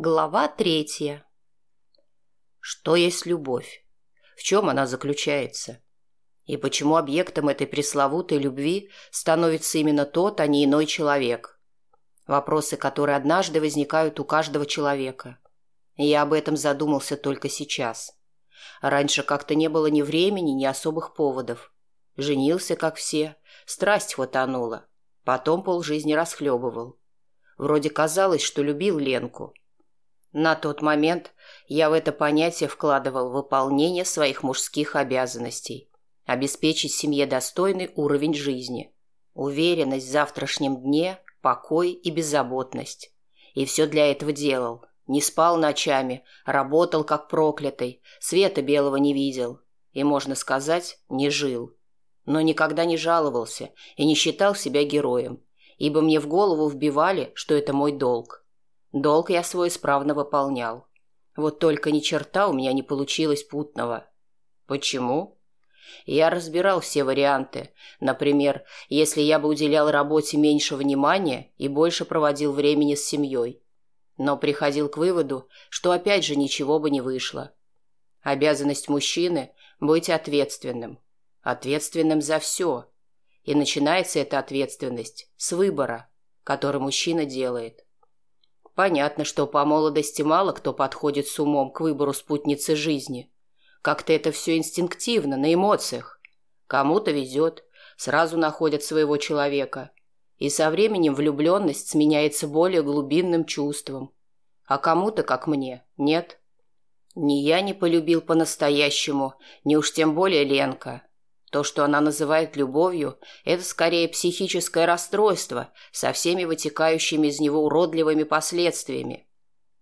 Глава третья. Что есть любовь? В чем она заключается? И почему объектом этой пресловутой любви становится именно тот, а не иной человек? Вопросы, которые однажды возникают у каждого человека. Я об этом задумался только сейчас. Раньше как-то не было ни времени, ни особых поводов. Женился, как все, страсть хватанула. Потом полжизни расхлебывал. Вроде казалось, что любил Ленку – на тот момент я в это понятие вкладывал выполнение своих мужских обязанностей, обеспечить семье достойный уровень жизни, уверенность в завтрашнем дне, покой и беззаботность. И все для этого делал. Не спал ночами, работал как проклятый, света белого не видел и, можно сказать, не жил. Но никогда не жаловался и не считал себя героем, ибо мне в голову вбивали, что это мой долг – Долг я свой исправно выполнял. Вот только ни черта у меня не получилось путного. Почему? Я разбирал все варианты. Например, если я бы уделял работе меньше внимания и больше проводил времени с семьей. Но приходил к выводу, что опять же ничего бы не вышло. Обязанность мужчины – быть ответственным. Ответственным за все. И начинается эта ответственность с выбора, который мужчина делает. Понятно, что по молодости мало кто подходит с умом к выбору спутницы жизни. Как-то это все инстинктивно, на эмоциях. Кому-то везет, сразу находят своего человека. И со временем влюбленность сменяется более глубинным чувством. А кому-то, как мне, нет. Ни я не полюбил по-настоящему, ни уж тем более Ленка. То, что она называет любовью, это скорее психическое расстройство со всеми вытекающими из него уродливыми последствиями.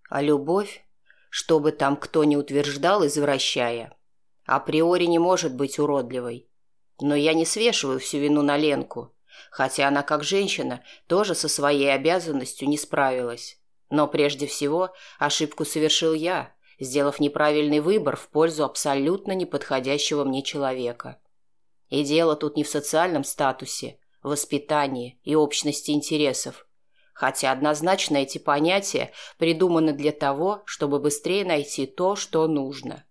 А любовь, что бы там кто ни утверждал, извращая, априори не может быть уродливой. Но я не свешиваю всю вину на Ленку, хотя она как женщина тоже со своей обязанностью не справилась. Но прежде всего ошибку совершил я, сделав неправильный выбор в пользу абсолютно неподходящего мне человека. И дело тут не в социальном статусе, воспитании и общности интересов. Хотя однозначно эти понятия придуманы для того, чтобы быстрее найти то, что нужно.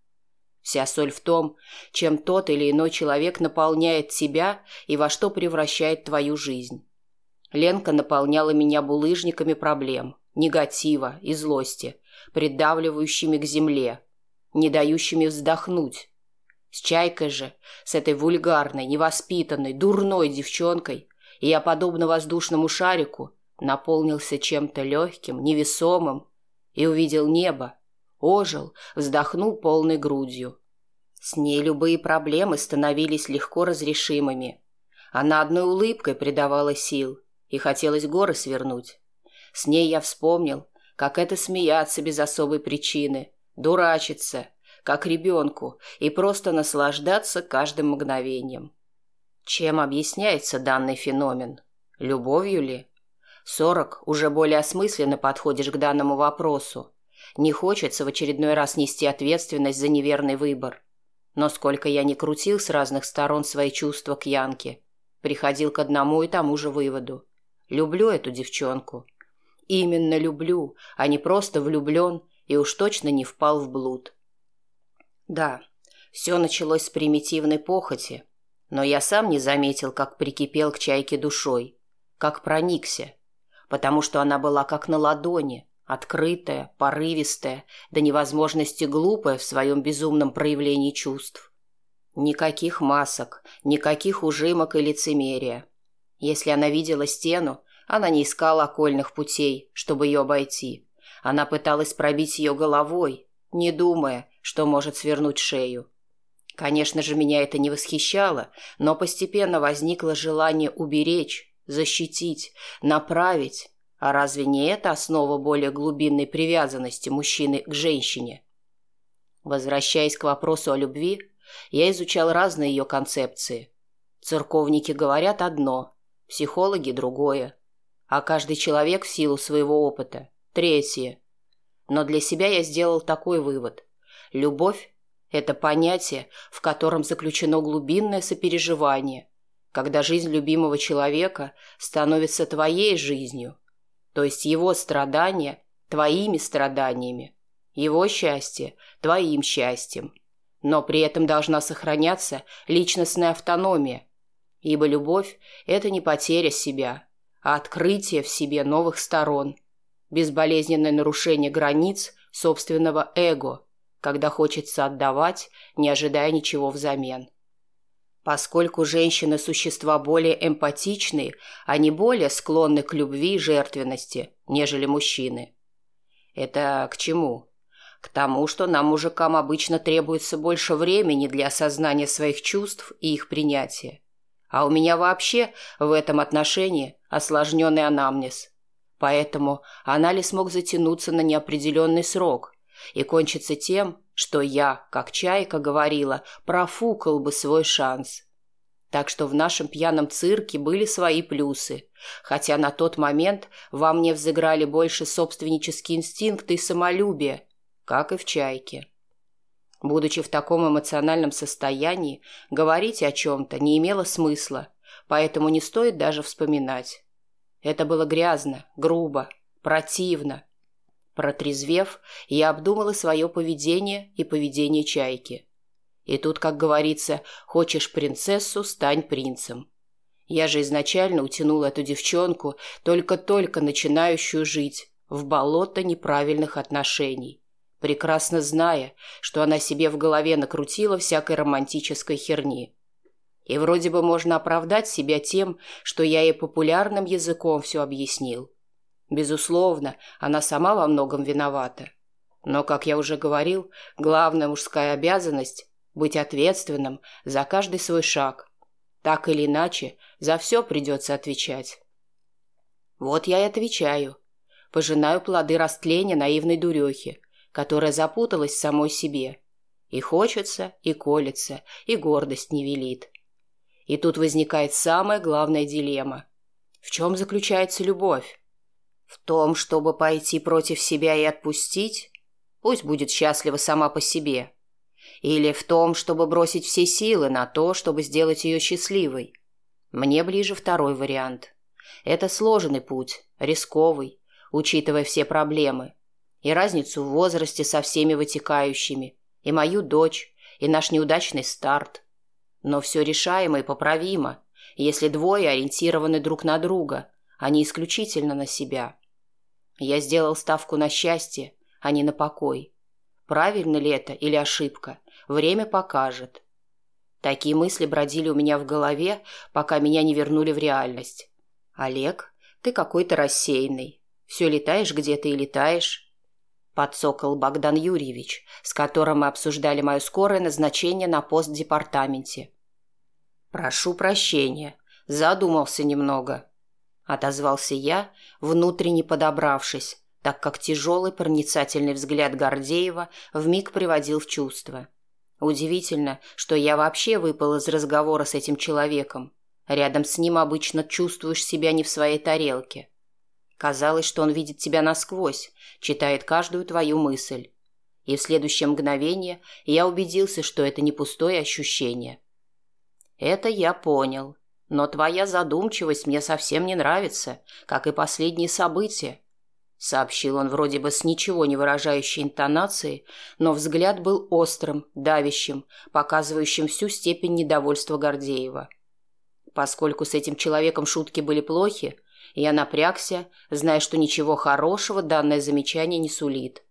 Вся соль в том, чем тот или иной человек наполняет тебя и во что превращает твою жизнь. Ленка наполняла меня булыжниками проблем, негатива и злости, придавливающими к земле, не дающими вздохнуть, с Чайкой же, с этой вульгарной, невоспитанной, дурной девчонкой, я, подобно воздушному шарику, наполнился чем-то легким, невесомым и увидел небо, ожил, вздохнул полной грудью. С ней любые проблемы становились легко разрешимыми. Она одной улыбкой придавала сил, и хотелось горы свернуть. С ней я вспомнил, как это смеяться без особой причины, дурачиться, как ребенку, и просто наслаждаться каждым мгновением. Чем объясняется данный феномен? Любовью ли? Сорок уже более осмысленно подходишь к данному вопросу. Не хочется в очередной раз нести ответственность за неверный выбор. Но сколько я не крутил с разных сторон свои чувства к Янке, приходил к одному и тому же выводу. Люблю эту девчонку. Именно люблю, а не просто влюблен и уж точно не впал в блуд. Да, все началось с примитивной похоти, но я сам не заметил, как прикипел к чайке душой, как проникся, потому что она была как на ладони, открытая, порывистая, до невозможности глупая в своем безумном проявлении чувств. Никаких масок, никаких ужимок и лицемерия. Если она видела стену, она не искала окольных путей, чтобы ее обойти. Она пыталась пробить ее головой, не думая, что может свернуть шею. Конечно же, меня это не восхищало, но постепенно возникло желание уберечь, защитить, направить. А разве не это основа более глубинной привязанности мужчины к женщине? Возвращаясь к вопросу о любви, я изучал разные ее концепции. Церковники говорят одно, психологи – другое, а каждый человек в силу своего опыта – третье. Но для себя я сделал такой вывод. Любовь – это понятие, в котором заключено глубинное сопереживание, когда жизнь любимого человека становится твоей жизнью, то есть его страдания твоими страданиями. Его счастье – твоим счастьем. Но при этом должна сохраняться личностная автономия, ибо любовь – это не потеря себя, а открытие в себе новых сторон, безболезненное нарушение границ собственного эго, когда хочется отдавать, не ожидая ничего взамен. Поскольку женщины – существа более эмпатичные, они более склонны к любви и жертвенности, нежели мужчины. Это к чему? К тому, что нам, мужикам, обычно требуется больше времени для осознания своих чувств и их принятия. А у меня вообще в этом отношении осложненный анамнез. Поэтому анализ мог затянуться на неопределенный срок и кончиться тем, что я, как чайка, говорила, профукал бы свой шанс. Так что в нашем пьяном цирке были свои плюсы, хотя на тот момент во мне взыграли больше собственнические инстинкты и самолюбие, как и в чайке. Будучи в таком эмоциональном состоянии, говорить о чем-то не имело смысла, поэтому не стоит даже вспоминать. Это было грязно, грубо, противно, Протрезвев, я обдумала свое поведение и поведение чайки. И тут, как говорится, хочешь принцессу, стань принцем. Я же изначально утянула эту девчонку, только-только начинающую жить, в болото неправильных отношений, прекрасно зная, что она себе в голове накрутила всякой романтической херни. И вроде бы можно оправдать себя тем, что я ей популярным языком все объяснил. Безусловно, она сама во многом виновата. Но, как я уже говорил, главная мужская обязанность – быть ответственным за каждый свой шаг. Так или иначе, за все придется отвечать. Вот я и отвечаю. Пожинаю плоды растления наивной дурехи, которая запуталась в самой себе. И хочется, и колется, и гордость не велит. И тут возникает самая главная дилемма. В чем заключается любовь? В том, чтобы пойти против себя и отпустить, пусть будет счастлива сама по себе. Или в том, чтобы бросить все силы на то, чтобы сделать ее счастливой. Мне ближе второй вариант. Это сложный путь, рисковый, учитывая все проблемы. И разницу в возрасте со всеми вытекающими, и мою дочь, и наш неудачный старт. Но все решаемо и поправимо, если двое ориентированы друг на друга, а не исключительно на себя. Я сделал ставку на счастье, а не на покой. Правильно ли это или ошибка, время покажет. Такие мысли бродили у меня в голове, пока меня не вернули в реальность. «Олег, ты какой-то рассеянный. Все летаешь где-то и летаешь». Подсокол Богдан Юрьевич, с которым мы обсуждали мое скорое назначение на пост в департаменте. «Прошу прощения. Задумался немного. Отозвался я, внутренне подобравшись, так как тяжелый проницательный взгляд Гордеева вмиг приводил в чувство. Удивительно, что я вообще выпал из разговора с этим человеком. Рядом с ним обычно чувствуешь себя не в своей тарелке. Казалось, что он видит тебя насквозь, читает каждую твою мысль. И в следующее мгновение я убедился, что это не пустое ощущение. Это я понял но твоя задумчивость мне совсем не нравится, как и последние события. Сообщил он вроде бы с ничего не выражающей интонацией, но взгляд был острым, давящим, показывающим всю степень недовольства Гордеева. Поскольку с этим человеком шутки были плохи, я напрягся, зная, что ничего хорошего данное замечание не сулит.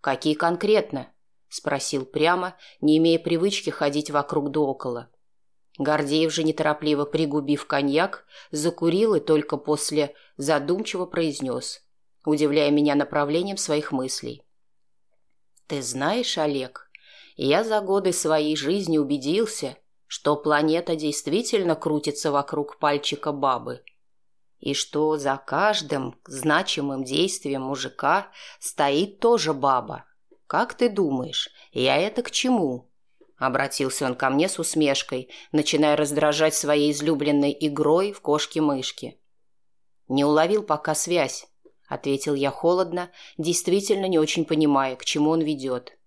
«Какие конкретно?» – спросил прямо, не имея привычки ходить вокруг да около. Гордеев же, неторопливо пригубив коньяк, закурил и только после задумчиво произнес, удивляя меня направлением своих мыслей. «Ты знаешь, Олег, я за годы своей жизни убедился, что планета действительно крутится вокруг пальчика бабы, и что за каждым значимым действием мужика стоит тоже баба. Как ты думаешь, я это к чему?» Обратился он ко мне с усмешкой, начиная раздражать своей излюбленной игрой в кошки-мышки. «Не уловил пока связь», — ответил я холодно, действительно не очень понимая, к чему он ведет.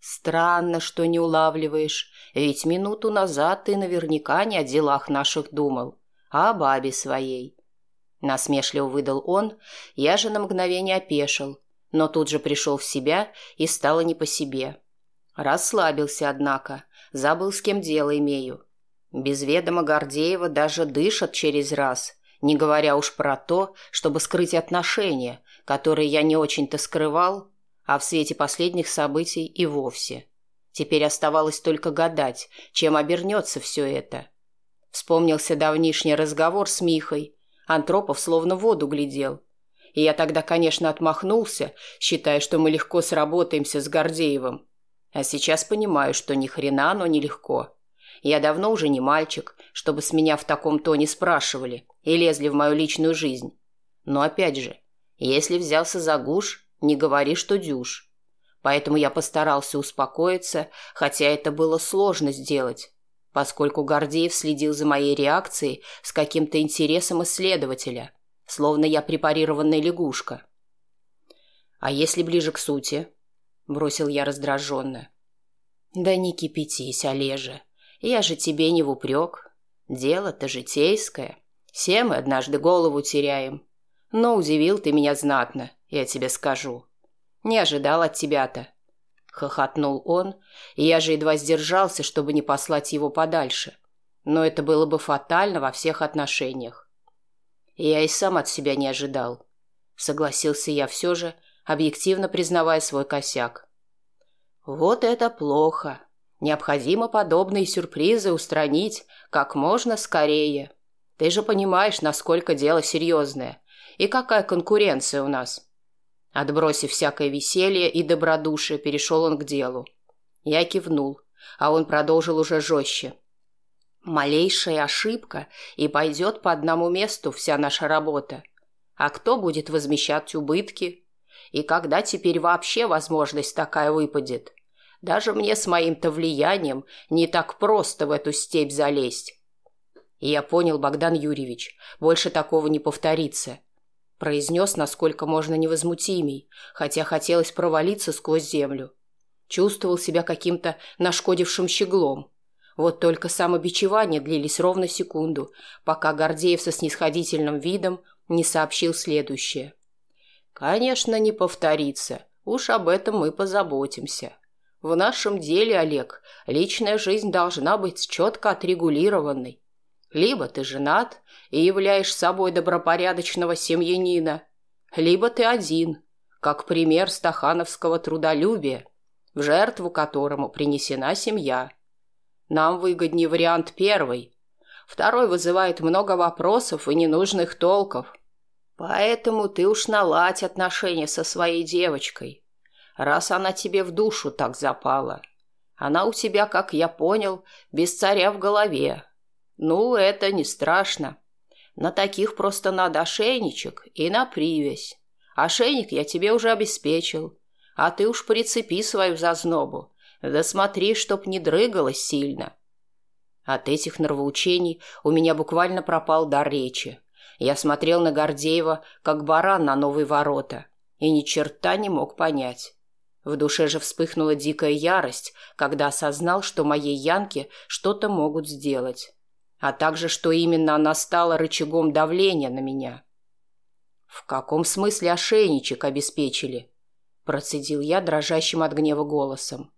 «Странно, что не улавливаешь, ведь минуту назад ты наверняка не о делах наших думал, а о бабе своей». Насмешливо выдал он, я же на мгновение опешил, но тут же пришел в себя и стало не по себе. Расслабился, однако, забыл, с кем дело имею. Без ведома Гордеева даже дышат через раз, не говоря уж про то, чтобы скрыть отношения, которые я не очень-то скрывал, а в свете последних событий и вовсе. Теперь оставалось только гадать, чем обернется все это. Вспомнился давнишний разговор с Михой. Антропов словно в воду глядел. И я тогда, конечно, отмахнулся, считая, что мы легко сработаемся с Гордеевым. А сейчас понимаю, что ни хрена оно нелегко. Я давно уже не мальчик, чтобы с меня в таком тоне спрашивали и лезли в мою личную жизнь. Но опять же, если взялся за гуш, не говори, что дюш. Поэтому я постарался успокоиться, хотя это было сложно сделать, поскольку Гордеев следил за моей реакцией с каким-то интересом исследователя, словно я препарированная лягушка. «А если ближе к сути?» – бросил я раздраженно. «Да не кипятись, Олежа. Я же тебе не в упрек. Дело-то житейское. Все мы однажды голову теряем. Но удивил ты меня знатно, я тебе скажу. Не ожидал от тебя-то. Хохотнул он, и я же едва сдержался, чтобы не послать его подальше. Но это было бы фатально во всех отношениях. Я и сам от себя не ожидал. Согласился я все же, объективно признавая свой косяк. Вот это плохо. Необходимо подобные сюрпризы устранить как можно скорее. Ты же понимаешь, насколько дело серьезное и какая конкуренция у нас. Отбросив всякое веселье и добродушие, перешел он к делу. Я кивнул, а он продолжил уже жестче. Малейшая ошибка, и пойдет по одному месту вся наша работа. А кто будет возмещать убытки? И когда теперь вообще возможность такая выпадет? Даже мне с моим-то влиянием не так просто в эту степь залезть. И я понял, Богдан Юрьевич, больше такого не повторится. Произнес, насколько можно невозмутимей, хотя хотелось провалиться сквозь землю. Чувствовал себя каким-то нашкодившим щеглом. Вот только самобичевания длились ровно секунду, пока Гордеев со снисходительным видом не сообщил следующее. «Конечно, не повторится. Уж об этом мы позаботимся». В нашем деле, Олег, личная жизнь должна быть четко отрегулированной. Либо ты женат и являешь собой добропорядочного семьянина, либо ты один, как пример стахановского трудолюбия, в жертву которому принесена семья. Нам выгоднее вариант первый. Второй вызывает много вопросов и ненужных толков. Поэтому ты уж наладь отношения со своей девочкой раз она тебе в душу так запала. Она у тебя, как я понял, без царя в голове. Ну, это не страшно. На таких просто надо ошейничек и на привязь. Ошейник я тебе уже обеспечил. А ты уж прицепи свою зазнобу. Да смотри, чтоб не дрыгалась сильно. От этих нравоучений у меня буквально пропал дар речи. Я смотрел на Гордеева, как баран на новые ворота, и ни черта не мог понять. В душе же вспыхнула дикая ярость, когда осознал, что моей Янке что-то могут сделать, а также, что именно она стала рычагом давления на меня. «В каком смысле ошейничек обеспечили?» – процедил я дрожащим от гнева голосом.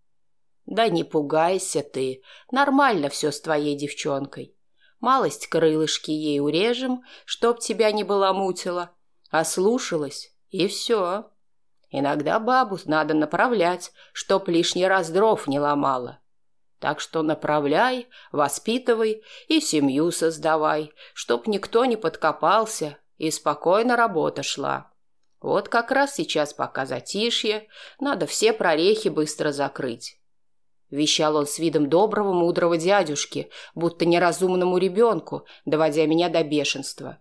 «Да не пугайся ты, нормально все с твоей девчонкой. Малость крылышки ей урежем, чтоб тебя не баламутила, а слушалась, и все». Иногда бабу надо направлять, чтоб лишний раз дров не ломала. Так что направляй, воспитывай и семью создавай, чтоб никто не подкопался и спокойно работа шла. Вот как раз сейчас пока затишье, надо все прорехи быстро закрыть. Вещал он с видом доброго, мудрого дядюшки, будто неразумному ребенку, доводя меня до бешенства.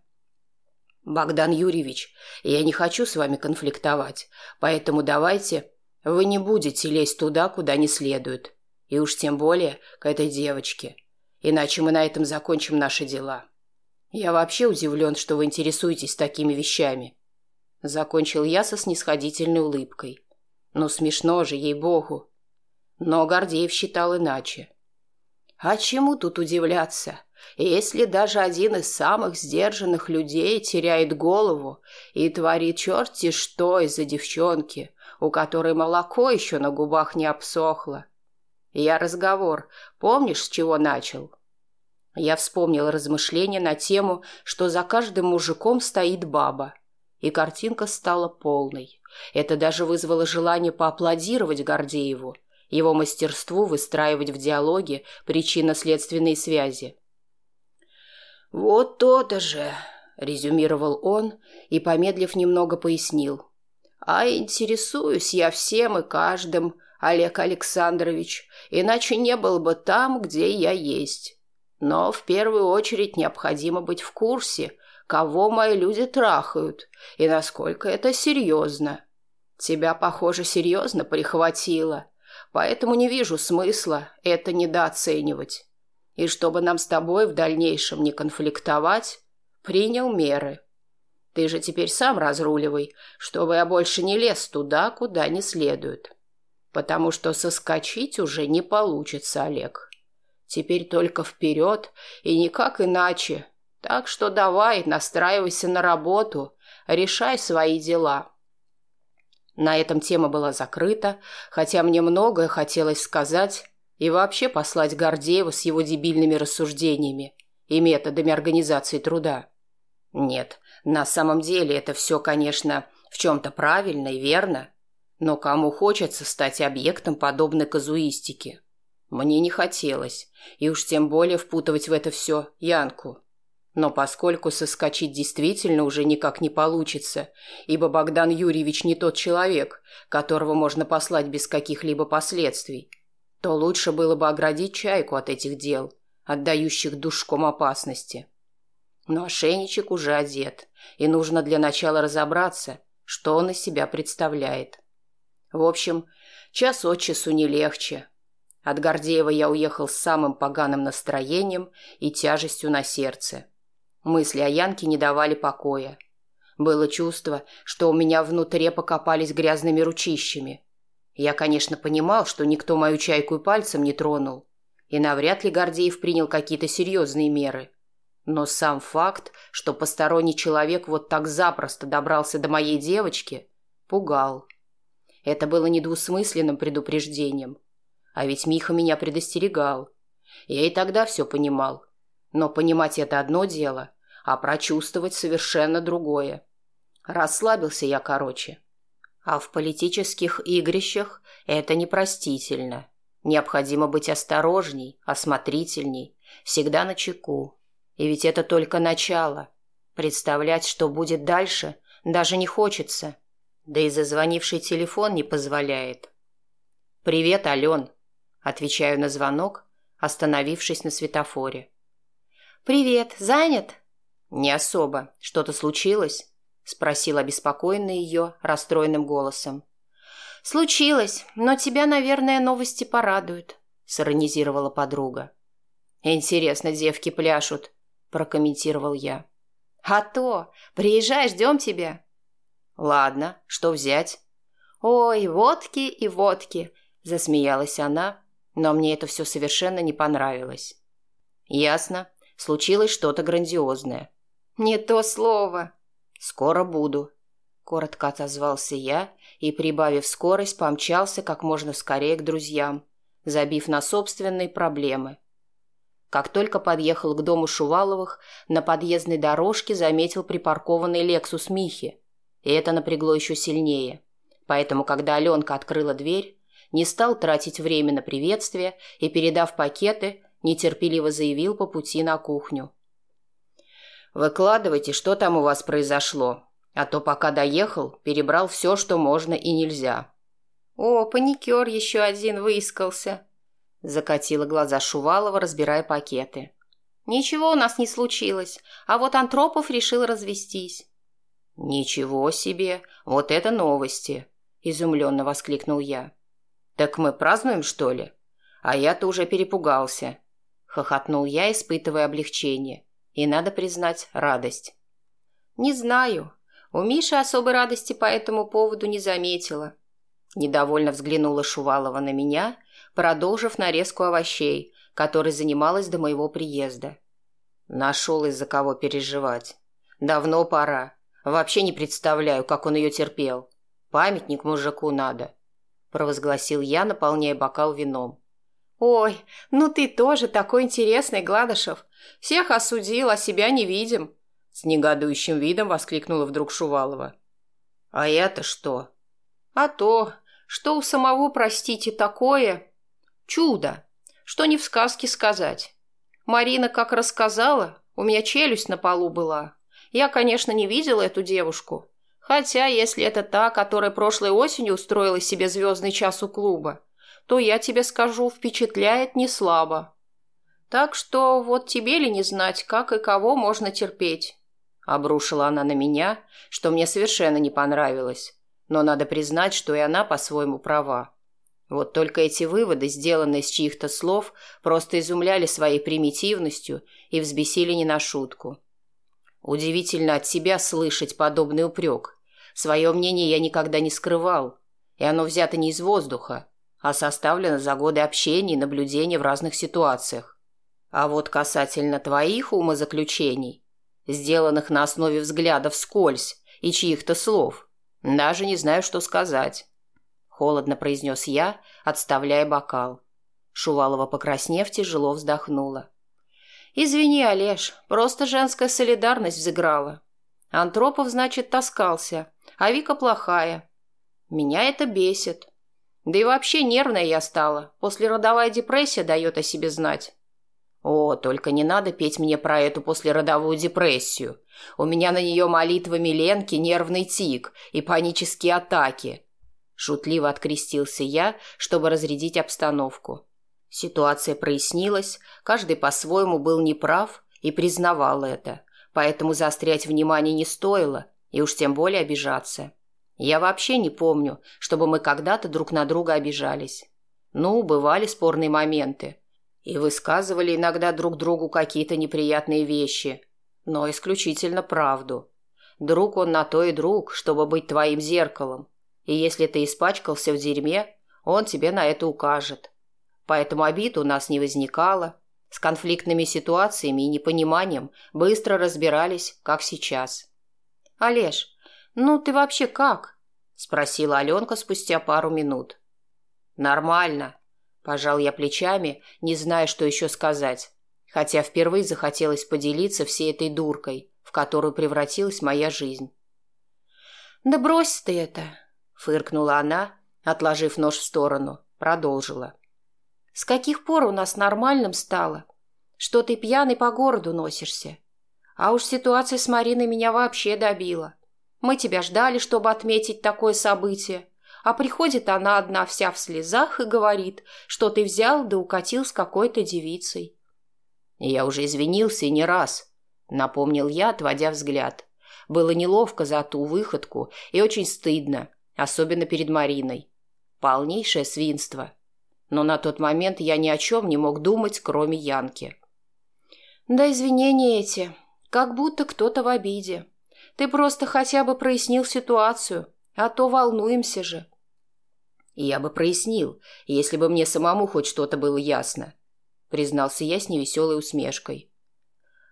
«Богдан Юрьевич, я не хочу с вами конфликтовать, поэтому давайте вы не будете лезть туда, куда не следует, и уж тем более к этой девочке, иначе мы на этом закончим наши дела. Я вообще удивлен, что вы интересуетесь такими вещами». Закончил я со снисходительной улыбкой. «Ну, смешно же, ей-богу». Но Гордеев считал иначе. «А чему тут удивляться? Если даже один из самых сдержанных людей теряет голову и творит черти что из-за девчонки, у которой молоко еще на губах не обсохло. Я разговор, помнишь, с чего начал? Я вспомнил размышления на тему, что за каждым мужиком стоит баба. И картинка стала полной. Это даже вызвало желание поаплодировать Гордееву, его мастерству выстраивать в диалоге причинно-следственные связи. «Вот то-то же», — резюмировал он и, помедлив немного, пояснил. «А интересуюсь я всем и каждым, Олег Александрович, иначе не был бы там, где я есть. Но в первую очередь необходимо быть в курсе, кого мои люди трахают и насколько это серьезно. Тебя, похоже, серьезно прихватило, поэтому не вижу смысла это недооценивать. И чтобы нам с тобой в дальнейшем не конфликтовать, принял меры. Ты же теперь сам разруливай, чтобы я больше не лез туда, куда не следует. Потому что соскочить уже не получится, Олег. Теперь только вперед и никак иначе. Так что давай, настраивайся на работу, решай свои дела. На этом тема была закрыта, хотя мне многое хотелось сказать и вообще послать Гордеева с его дебильными рассуждениями и методами организации труда. Нет, на самом деле это все, конечно, в чем-то правильно и верно, но кому хочется стать объектом подобной казуистики? Мне не хотелось, и уж тем более впутывать в это все Янку. Но поскольку соскочить действительно уже никак не получится, ибо Богдан Юрьевич не тот человек, которого можно послать без каких-либо последствий, то лучше было бы оградить чайку от этих дел, отдающих душком опасности. Но ошейничек уже одет, и нужно для начала разобраться, что он из себя представляет. В общем, час от часу не легче, от Гордеева я уехал с самым поганым настроением и тяжестью на сердце. Мысли о Янке не давали покоя. Было чувство, что у меня внутри покопались грязными ручищами. Я, конечно, понимал, что никто мою чайку и пальцем не тронул, и навряд ли Гордеев принял какие-то серьезные меры. Но сам факт, что посторонний человек вот так запросто добрался до моей девочки, пугал. Это было недвусмысленным предупреждением – а ведь Миха меня предостерегал. Я и тогда все понимал. Но понимать это одно дело, а прочувствовать совершенно другое. Расслабился я короче. А в политических игрищах это непростительно. Необходимо быть осторожней, осмотрительней, всегда на чеку. И ведь это только начало. Представлять, что будет дальше, даже не хочется. Да и зазвонивший телефон не позволяет. «Привет, Ален», Отвечаю на звонок, остановившись на светофоре. «Привет, занят?» «Не особо. Что-то случилось?» – спросил обеспокоенный ее расстроенным голосом. «Случилось, но тебя, наверное, новости порадуют», – сиронизировала подруга. «Интересно, девки пляшут», – прокомментировал я. «А то! Приезжай, ждем тебя!» «Ладно, что взять?» «Ой, водки и водки!» – засмеялась она, но мне это все совершенно не понравилось. Ясно. Случилось что-то грандиозное. Не то слово. Скоро буду. Коротко отозвался я и, прибавив скорость, помчался как можно скорее к друзьям, забив на собственные проблемы. Как только подъехал к дому Шуваловых, на подъездной дорожке заметил припаркованный «Лексус» Михи. И это напрягло еще сильнее. Поэтому, когда Аленка открыла дверь, не стал тратить время на приветствие и, передав пакеты, нетерпеливо заявил по пути на кухню. «Выкладывайте, что там у вас произошло, а то пока доехал, перебрал все, что можно и нельзя». «О, паникер еще один выискался», — закатила глаза Шувалова, разбирая пакеты. «Ничего у нас не случилось, а вот Антропов решил развестись». «Ничего себе! Вот это новости!» – изумленно воскликнул я. «Так мы празднуем, что ли? А я-то уже перепугался». Хохотнул я, испытывая облегчение. И, надо признать, радость. «Не знаю. У Миши особой радости по этому поводу не заметила». Недовольно взглянула Шувалова на меня, продолжив нарезку овощей, которой занималась до моего приезда. Нашел из-за кого переживать. Давно пора. Вообще не представляю, как он ее терпел. Памятник мужику надо. Провозгласил я, наполняя бокал вином. Ой, ну ты тоже такой интересный, Гладышев. Всех осудил, а себя не видим. С негодующим видом воскликнула вдруг Шувалова. А я-то что? А то, что у самого, простите, такое чудо, что не в сказке сказать. Марина как рассказала, у меня челюсть на полу была. Я, конечно, не видела эту девушку. Хотя, если это та, которая прошлой осенью устроила себе звездный час у клуба, то, я тебе скажу, впечатляет не слабо. Так что вот тебе ли не знать, как и кого можно терпеть. Обрушила она на меня, что мне совершенно не понравилось. Но надо признать, что и она по-своему права. Вот только эти выводы, сделанные с чьих-то слов, просто изумляли своей примитивностью и взбесили не на шутку. Удивительно от себя слышать подобный упрек. Свое мнение я никогда не скрывал, и оно взято не из воздуха, а составлено за годы общения и наблюдения в разных ситуациях. А вот касательно твоих умозаключений, сделанных на основе взглядов скользь и чьих-то слов, даже не знаю, что сказать холодно произнес я, отставляя бокал. Шувалова, покраснев, тяжело вздохнула. «Извини, Олеж, просто женская солидарность взыграла. Антропов, значит, таскался, а Вика плохая. Меня это бесит. Да и вообще нервная я стала. Послеродовая депрессия дает о себе знать». «О, только не надо петь мне про эту послеродовую депрессию. У меня на нее молитвами Ленки нервный тик и панические атаки. Шутливо открестился я, чтобы разрядить обстановку. Ситуация прояснилась, каждый по-своему был неправ и признавал это, поэтому заострять внимание не стоило, и уж тем более обижаться. Я вообще не помню, чтобы мы когда-то друг на друга обижались. Ну, бывали спорные моменты. И высказывали иногда друг другу какие-то неприятные вещи, но исключительно правду. Друг он на то и друг, чтобы быть твоим зеркалом, и если ты испачкался в дерьме, он тебе на это укажет. Поэтому обид у нас не возникало. С конфликтными ситуациями и непониманием быстро разбирались, как сейчас. «Олеж, ну ты вообще как?» – спросила Аленка спустя пару минут. «Нормально», – пожал я плечами, не зная, что еще сказать, хотя впервые захотелось поделиться всей этой дуркой, в которую превратилась моя жизнь. «Да брось ты это!» фыркнула она, отложив нож в сторону, продолжила. С каких пор у нас нормальным стало, что ты пьяный по городу носишься? А уж ситуация с Мариной меня вообще добила. Мы тебя ждали, чтобы отметить такое событие, а приходит она одна вся в слезах и говорит, что ты взял да укатил с какой-то девицей. Я уже извинился и не раз, напомнил я, отводя взгляд. Было неловко за ту выходку и очень стыдно, особенно перед Мариной. Полнейшее свинство. Но на тот момент я ни о чем не мог думать, кроме Янки. «Да извинения эти. Как будто кто-то в обиде. Ты просто хотя бы прояснил ситуацию, а то волнуемся же». «Я бы прояснил, если бы мне самому хоть что-то было ясно», признался я с невеселой усмешкой.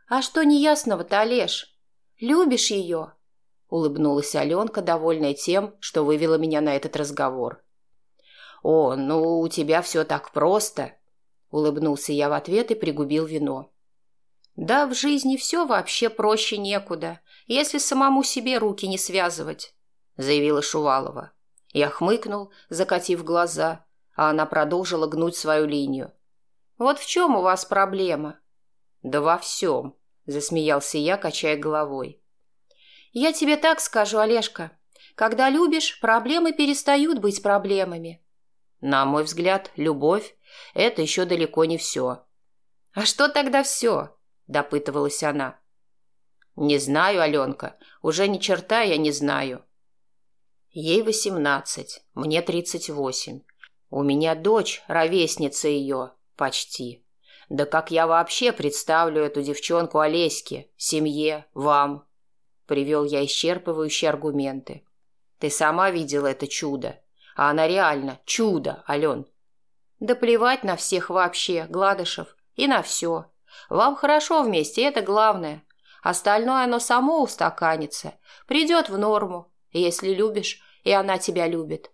«А что неясного-то, Олеж? Любишь ее?» улыбнулась Аленка, довольная тем, что вывела меня на этот разговор. «О, ну у тебя все так просто!» Улыбнулся я в ответ и пригубил вино. «Да, в жизни все вообще проще некуда, если самому себе руки не связывать», заявила Шувалова. Я хмыкнул, закатив глаза, а она продолжила гнуть свою линию. «Вот в чем у вас проблема?» «Да во всем», засмеялся я, качая головой. Я тебе так скажу, Олежка. Когда любишь, проблемы перестают быть проблемами. На мой взгляд, любовь – это еще далеко не все. А что тогда все? Допытывалась она. Не знаю, Аленка, уже ни черта я не знаю. Ей восемнадцать, мне тридцать восемь. У меня дочь, ровесница ее, почти. Да как я вообще представлю эту девчонку Олеське, семье, вам, Привел я исчерпывающие аргументы. Ты сама видела это чудо. А она реально чудо, Ален. Да плевать на всех вообще, Гладышев. И на все. Вам хорошо вместе, это главное. Остальное оно само устаканится, придет в норму, если любишь, и она тебя любит.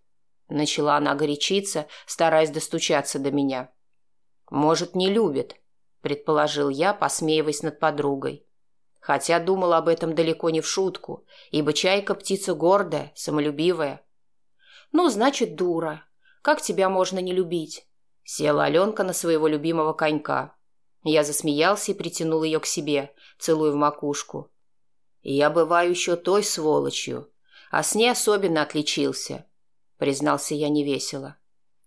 Начала она горячиться, стараясь достучаться до меня. Может, не любит, предположил я, посмеиваясь над подругой. Хотя думал об этом далеко не в шутку, ибо чайка птица гордая, самолюбивая. Ну, значит, дура. Как тебя можно не любить? Села Аленка на своего любимого конька. Я засмеялся и притянул ее к себе, целуя в макушку. я бываю еще той сволочью, а с ней особенно отличился, признался я невесело.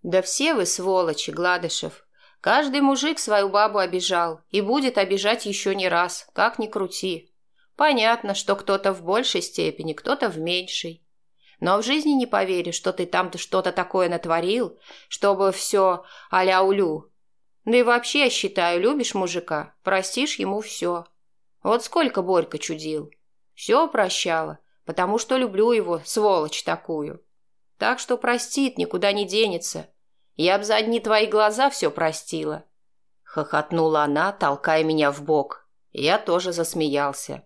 Да все вы сволочи, Гладышев. Каждый мужик свою бабу обижал и будет обижать еще не раз, как ни крути. Понятно, что кто-то в большей степени, кто-то в меньшей. Но в жизни не поверишь, что ты там-то что-то такое натворил, чтобы все а-ля улю. Да и вообще, считаю, любишь мужика, простишь ему все. Вот сколько Борька чудил. Все прощала, потому что люблю его, сволочь такую. Так что простит, никуда не денется. Я б за одни твои глаза все простила. Хохотнула она, толкая меня в бок. Я тоже засмеялся.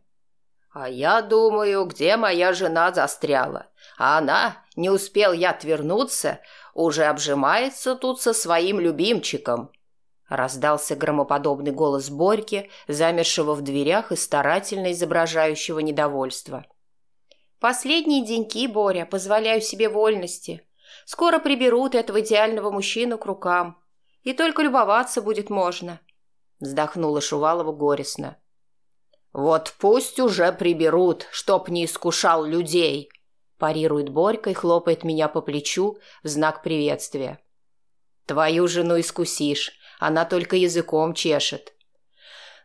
А я думаю, где моя жена застряла. А она, не успел я отвернуться, уже обжимается тут со своим любимчиком. Раздался громоподобный голос Борьки, замершего в дверях и старательно изображающего недовольство. «Последние деньки, Боря, позволяю себе вольности. Скоро приберут этого идеального мужчину к рукам. И только любоваться будет можно», — вздохнула Шувалова горестно. «Вот пусть уже приберут, чтоб не искушал людей», парирует Борька и хлопает меня по плечу в знак приветствия. «Твою жену искусишь, она только языком чешет».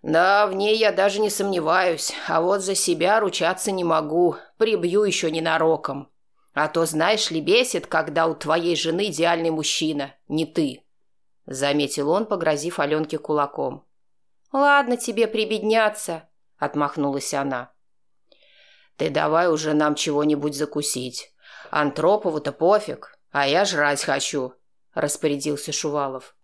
«Да, в ней я даже не сомневаюсь, а вот за себя ручаться не могу, прибью еще ненароком. А то, знаешь ли, бесит, когда у твоей жены идеальный мужчина, не ты», — заметил он, погрозив Аленке кулаком. «Ладно тебе прибедняться», — отмахнулась она. «Ты давай уже нам чего-нибудь закусить. Антропову-то пофиг, а я жрать хочу», — распорядился Шувалов.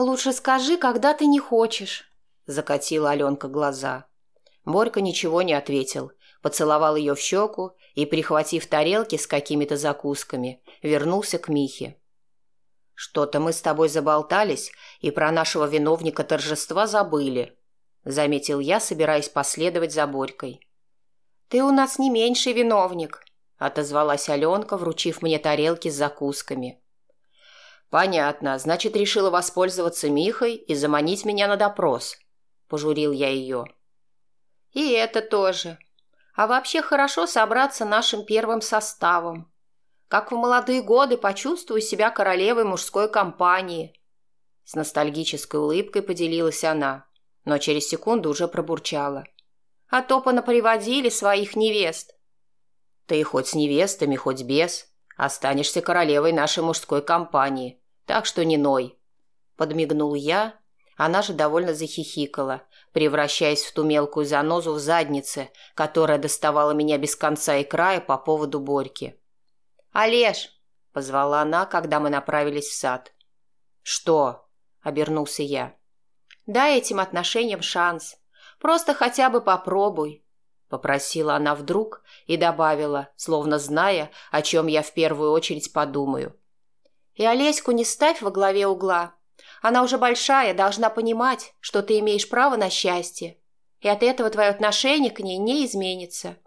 «Лучше скажи, когда ты не хочешь», — закатила Аленка глаза. Борька ничего не ответил, поцеловал ее в щеку и, прихватив тарелки с какими-то закусками, вернулся к Михе. «Что-то мы с тобой заболтались и про нашего виновника торжества забыли», — заметил я, собираясь последовать за Борькой. «Ты у нас не меньший виновник», — отозвалась Аленка, вручив мне тарелки с закусками. «Понятно. Значит, решила воспользоваться Михой и заманить меня на допрос», — пожурил я ее. «И это тоже. А вообще хорошо собраться нашим первым составом. Как в молодые годы почувствую себя королевой мужской компании». С ностальгической улыбкой поделилась она но через секунду уже пробурчала. «А то понаприводили своих невест». «Ты хоть с невестами, хоть без, останешься королевой нашей мужской компании, так что не ной». Подмигнул я, она же довольно захихикала, превращаясь в ту мелкую занозу в заднице, которая доставала меня без конца и края по поводу Борьки. «Олеж!» — позвала она, когда мы направились в сад. «Что?» — обернулся я. Дай этим отношениям шанс. Просто хотя бы попробуй», — попросила она вдруг и добавила, словно зная, о чем я в первую очередь подумаю. «И Олеську не ставь во главе угла. Она уже большая, должна понимать, что ты имеешь право на счастье, и от этого твое отношение к ней не изменится».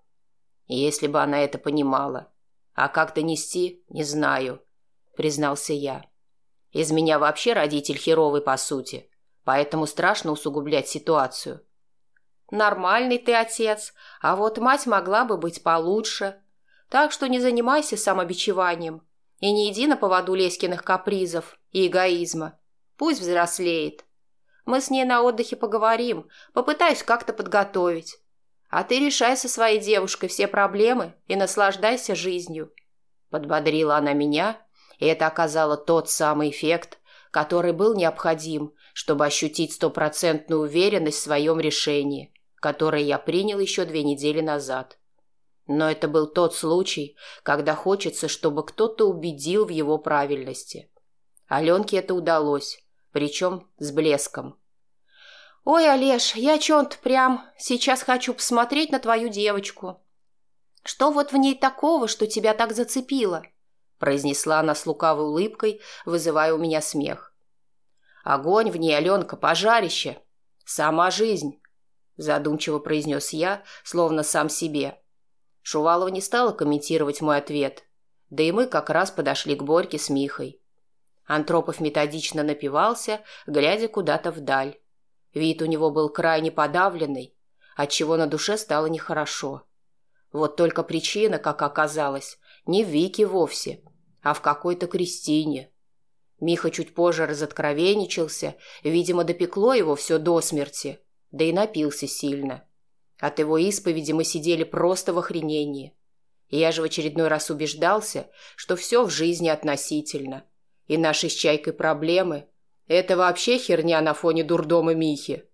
«Если бы она это понимала. А как донести, не знаю», — признался я. «Из меня вообще родитель херовый, по сути поэтому страшно усугублять ситуацию. Нормальный ты отец, а вот мать могла бы быть получше. Так что не занимайся самобичеванием и не иди на поводу Леськиных капризов и эгоизма. Пусть взрослеет. Мы с ней на отдыхе поговорим, попытаюсь как-то подготовить. А ты решай со своей девушкой все проблемы и наслаждайся жизнью. Подбодрила она меня, и это оказало тот самый эффект, который был необходим, чтобы ощутить стопроцентную уверенность в своем решении, которое я принял еще две недели назад. Но это был тот случай, когда хочется, чтобы кто-то убедил в его правильности. Аленке это удалось, причем с блеском. «Ой, Олеж, я чё-то прям сейчас хочу посмотреть на твою девочку. Что вот в ней такого, что тебя так зацепило?» произнесла она с лукавой улыбкой, вызывая у меня смех. «Огонь в ней, Аленка, пожарище. Сама жизнь», задумчиво произнес я, словно сам себе. Шувалова не стала комментировать мой ответ, да и мы как раз подошли к Борьке с Михой. Антропов методично напивался, глядя куда-то вдаль. Вид у него был крайне подавленный, отчего на душе стало нехорошо. Вот только причина, как оказалось, не в Вике вовсе, а в какой-то Кристине. Миха чуть позже разоткровенничался, видимо, допекло его все до смерти, да и напился сильно. От его исповеди мы сидели просто в охренении. Я же в очередной раз убеждался, что все в жизни относительно. И наши с Чайкой проблемы – это вообще херня на фоне дурдома Михи.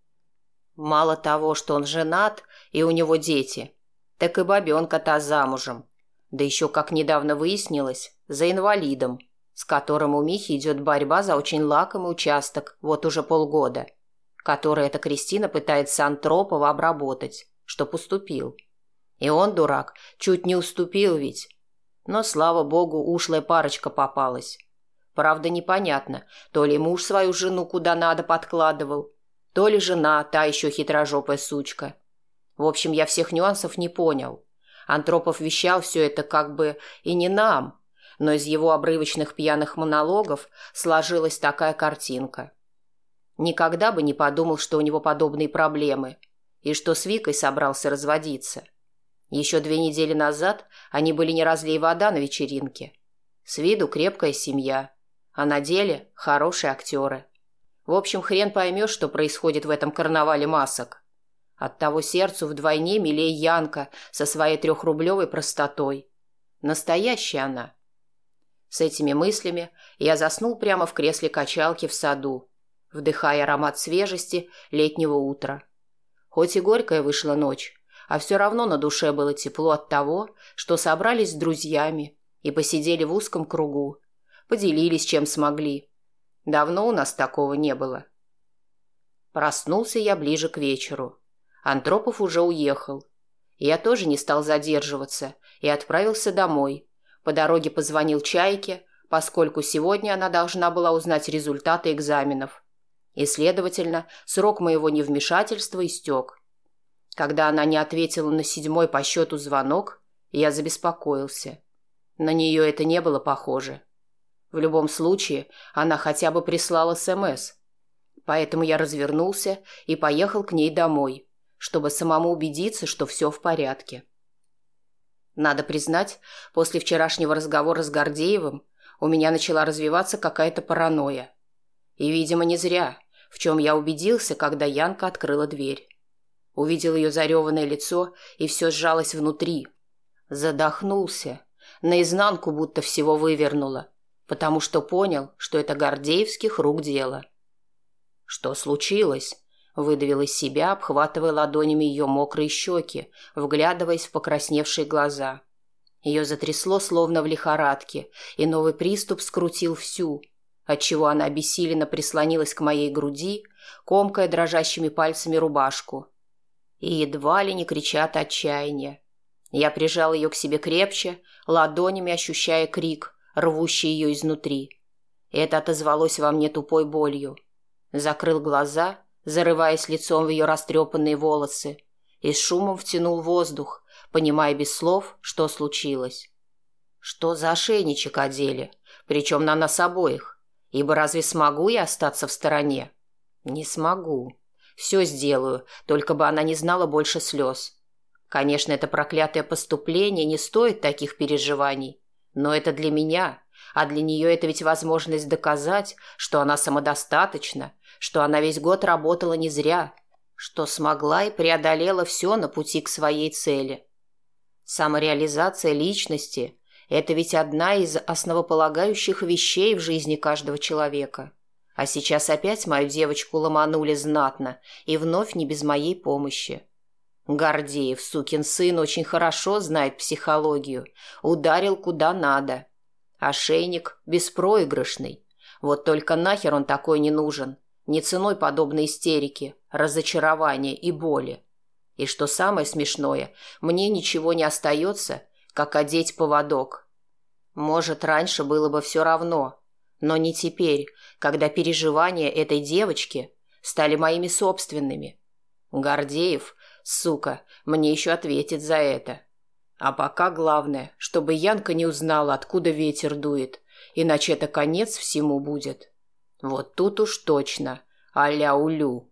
Мало того, что он женат и у него дети, так и бабенка та замужем. Да еще, как недавно выяснилось, за инвалидом, с которым у Михи идет борьба за очень лакомый участок вот уже полгода, который эта Кристина пытается Антропова обработать, что поступил. И он, дурак, чуть не уступил ведь. Но, слава богу, ушлая парочка попалась. Правда, непонятно, то ли муж свою жену куда надо подкладывал, то ли жена, та еще хитрожопая сучка. В общем, я всех нюансов не понял. Антропов вещал все это как бы и не нам, но из его обрывочных пьяных монологов сложилась такая картинка. Никогда бы не подумал, что у него подобные проблемы, и что с Викой собрался разводиться. Еще две недели назад они были не разлей вода на вечеринке. С виду крепкая семья, а на деле хорошие актеры. В общем, хрен поймешь, что происходит в этом карнавале масок. Оттого сердцу вдвойне милее Янка со своей трехрублевой простотой. Настоящая она. С этими мыслями я заснул прямо в кресле качалки в саду, вдыхая аромат свежести летнего утра. Хоть и горькая вышла ночь, а все равно на душе было тепло от того, что собрались с друзьями и посидели в узком кругу, поделились чем смогли. Давно у нас такого не было. Проснулся я ближе к вечеру. Антропов уже уехал. Я тоже не стал задерживаться и отправился домой. По дороге позвонил Чайке, поскольку сегодня она должна была узнать результаты экзаменов. И, следовательно, срок моего невмешательства истек. Когда она не ответила на седьмой по счету звонок, я забеспокоился. На нее это не было похоже. В любом случае, она хотя бы прислала СМС. Поэтому я развернулся и поехал к ней домой чтобы самому убедиться, что все в порядке. Надо признать, после вчерашнего разговора с Гордеевым у меня начала развиваться какая-то паранойя. И, видимо, не зря, в чем я убедился, когда Янка открыла дверь. Увидел ее зареванное лицо, и все сжалось внутри. Задохнулся. Наизнанку будто всего вывернуло, потому что понял, что это Гордеевских рук дело. «Что случилось?» Выдавил из себя, обхватывая ладонями ее мокрые щеки, вглядываясь в покрасневшие глаза. Ее затрясло, словно в лихорадке, и новый приступ скрутил всю, отчего она обессиленно прислонилась к моей груди, комкая дрожащими пальцами рубашку. И едва ли не кричат отчаяния. Я прижал ее к себе крепче, ладонями ощущая крик, рвущий ее изнутри. Это отозвалось во мне тупой болью. Закрыл глаза зарываясь лицом в ее растрепанные волосы, и с шумом втянул воздух, понимая без слов, что случилось. Что за ошейничек одели, причем на нас обоих? Ибо разве смогу я остаться в стороне? Не смогу. Все сделаю, только бы она не знала больше слез. Конечно, это проклятое поступление не стоит таких переживаний, но это для меня, а для нее это ведь возможность доказать, что она самодостаточна что она весь год работала не зря, что смогла и преодолела все на пути к своей цели. Самореализация личности – это ведь одна из основополагающих вещей в жизни каждого человека. А сейчас опять мою девочку ломанули знатно и вновь не без моей помощи. Гордеев, сукин сын, очень хорошо знает психологию. Ударил куда надо. Ошейник беспроигрышный. Вот только нахер он такой не нужен – Не ценой подобной истерики, разочарования и боли. И что самое смешное, мне ничего не остается, как одеть поводок. Может, раньше было бы все равно, но не теперь, когда переживания этой девочки стали моими собственными. Гордеев, сука, мне еще ответит за это. А пока главное, чтобы Янка не узнала, откуда ветер дует, иначе это конец всему будет. Вот тут уж точно, а-ля улю.